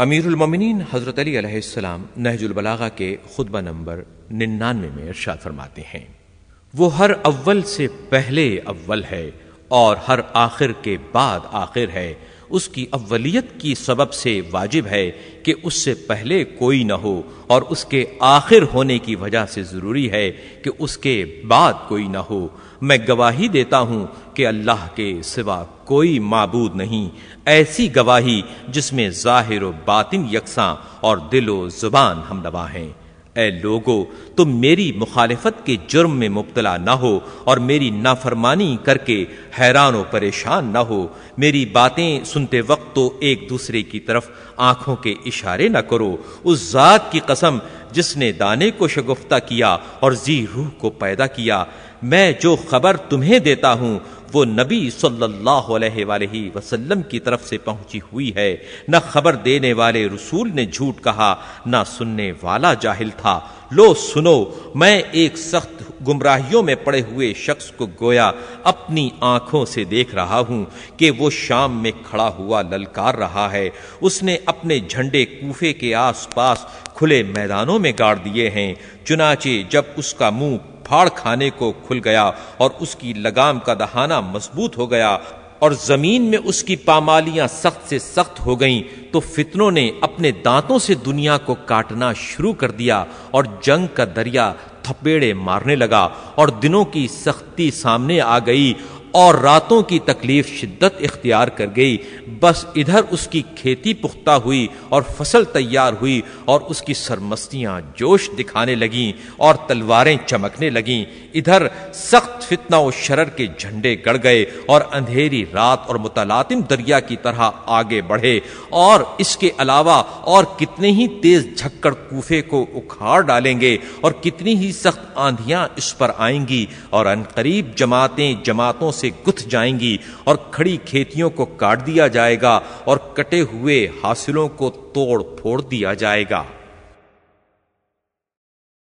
امیر المومنین حضرت علی علیہ السلام نہج البلاغہ کے خطبہ نمبر ننانوے میں ارشاد فرماتے ہیں۔ وہ ہر اول سے پہلے اول ہے اور ہر آخر کے بعد آخر ہے۔ اس کی اولیت کی سبب سے واجب ہے کہ اس سے پہلے کوئی نہ ہو اور اس کے آخر ہونے کی وجہ سے ضروری ہے کہ اس کے بعد کوئی نہ ہو۔ میں گواہی دیتا ہوں کہ اللہ کے سوا کوئی معبود نہیں، ایسی گواہی جس میں ظاہر و باطن یکساں اور دل و زبان ہم نوا ہیں۔ اے لوگو، تم میری مخالفت کے جرم میں مبتلا نہ ہو اور میری نافرمانی کر کے حیران و پریشان نہ ہو۔ میری باتیں سنتے وقت تو ایک دوسرے کی طرف آنکھوں کے اشارے نہ کرو۔ اس ذات کی قسم جس نے دانے کو شگفتہ کیا اور زی روح کو پیدا کیا، میں جو خبر تمہیں دیتا ہوں، وہ نبی صلی اللہ علیہ وآلہ وسلم کی طرف سے پہنچی ہوئی ہے۔ نہ خبر دینے والے رسول نے جھوٹ کہا، نہ سننے والا جاہل تھا۔ لو سنو، میں ایک سخت گمراہیوں میں پڑے ہوئے شخص کو گویا اپنی آنکھوں سے دیکھ رہا ہوں کہ وہ شام میں کھڑا ہوا للکار رہا ہے۔ اس نے اپنے جھنڈے کوفے کے آس پاس کھلے میدانوں میں گاڑ دیے ہیں۔ چنانچہ جب اس کا منہ پھاڑ کھانے کو کھل گیا اور اس کی لگام کا دہانہ مضبوط ہو گیا اور زمین میں اس کی پامالیاں سخت سے سخت ہو گئیں، تو فتنوں نے اپنے دانتوں سے دنیا کو کاٹنا شروع کر دیا اور جنگ کا دریا تھپیڑے مارنے لگا اور دنوں کی سختی سامنے آ گئی اور راتوں کی تکلیف شدت اختیار کر گئی۔ بس ادھر اس کی کھیتی پختہ ہوئی اور فصل تیار ہوئی اور اس کی سرمستیاں جوش دکھانے لگیں اور تلواریں چمکنے لگیں۔ ادھر سخت فتنہ و شرر کے جھنڈے گڑ گئے اور اندھیری رات اور متلاطم دریا کی طرح آگے بڑھے۔ اور اس کے علاوہ اور کتنے ہی تیز جھکڑ کوفے کو اکھاڑ ڈالیں گے اور کتنی ہی سخت آندھیاں اس پر آئیں گی۔ اور انقریب جماعتیں جماعتوں سے گتھ جائیں گی اور کھڑی کھیتیوں کو کاٹ دیا جائے گا اور کٹے ہوئے حاصلوں کو توڑ پھوڑ دیا جائے گا۔